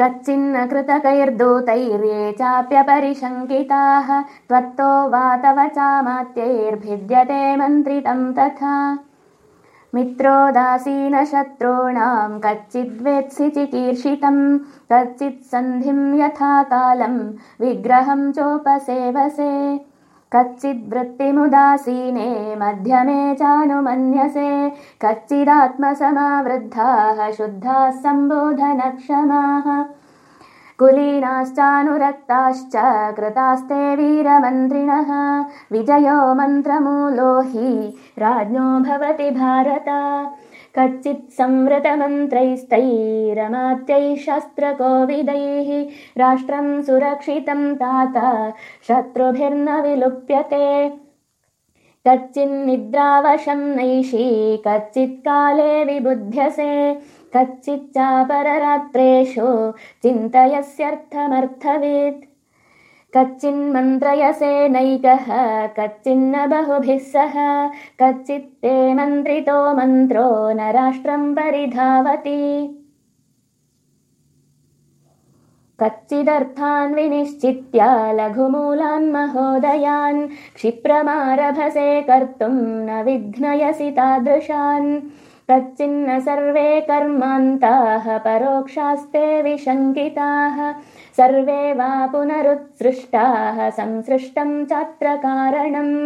कच्चिन्न कृतकैर्दूतैर्ये चाप्यपरिशङ्किताः त्वत्तो वा तव चामात्यैर्भिद्यते मन्त्रितम् तथा। मित्रोदासीनशत्रूणाम् कच्चिद्वेत्सि चिकीर्षितम् कच्चित् सन्धिम् यथा कालम् विग्रहम् चोपसेवसे कच्चिद्वृत्तिमुदासीने मध्यमे चानुमन्यसे कच्चिदात्मसमावृद्धाः शुद्धाः सम्बोधनक्षमाः। कुलीनाश्चानुरक्ताश्च कृतास्ते वीरमन्त्रिणः विजयो मन्त्रमूलो हि राज्ञो भवति भारत कच्चित् संवृतमन्त्रैस्तैरमात्यैः शस्त्रकोविदैः राष्ट्रम् सुरक्षितम् तात शत्रुभिर्न विलुप्यते कच्चिन्निद्रावशम् नैषी कच्चित् काले विबुध्यसे कच्चिच्चापररात्रेषु चिन्तयस्यर्थमर्थवेत् कच्चिन्मन्त्रयसे नैकः कच्चिन्न बहुभिः सह। कच्चित्ते मन्त्रितो मन्त्रो न राष्ट्रम् परिधावति। कच्चिदर्थान् विनिश्चित्य लघुमूलान् महोदयान् क्षिप्रमारभसे कर्तुम् न विघ्नयसि तादृशान् कच्चिन्न सर्वे कर्मान्ताः परोक्षास्ते विशङ्किताः सर्वे वा पुनरुत्सृष्टाः संसृष्टम् चात्र कारणम्